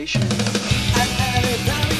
meditation.